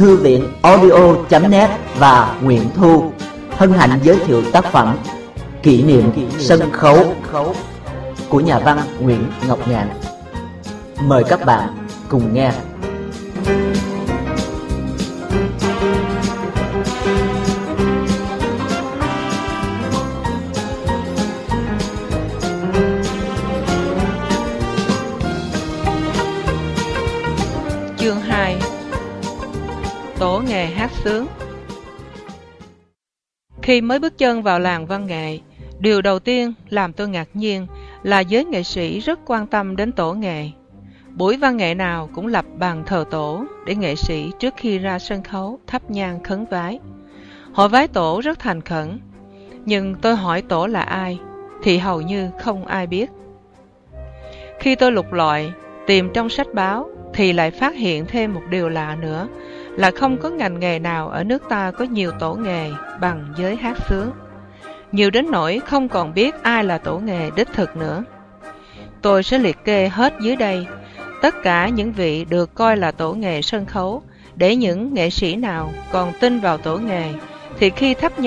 Thư viện audio.net và Nguyễn Thu hân hạnh giới thiệu tác phẩm Kỷ niệm sân khấu của nhà văn Nguyễn Ngọc Ngạn. Mời các bạn cùng nghe. Chương 2 Tổ nghề hát sướng Khi mới bước chân vào làng văn nghệ, điều đầu tiên làm tôi ngạc nhiên là giới nghệ sĩ rất quan tâm đến tổ nghề. Buổi văn nghệ nào cũng lập bàn thờ tổ để nghệ sĩ trước khi ra sân khấu thắp nhang khấn vái. Họ vái tổ rất thành khẩn, nhưng tôi hỏi tổ là ai thì hầu như không ai biết. Khi tôi lục lọi, tìm trong sách báo thì lại phát hiện thêm một điều lạ nữa, là không có ngành nghề nào ở nước ta có nhiều tổ nghề bằng giới hát sướng. Nhiều đến nỗi không còn biết ai là tổ nghề đích thực nữa. Tôi sẽ liệt kê hết dưới đây, tất cả những vị được coi là tổ nghề sân khấu, để những nghệ sĩ nào còn tin vào tổ nghề thì khi thắp nhang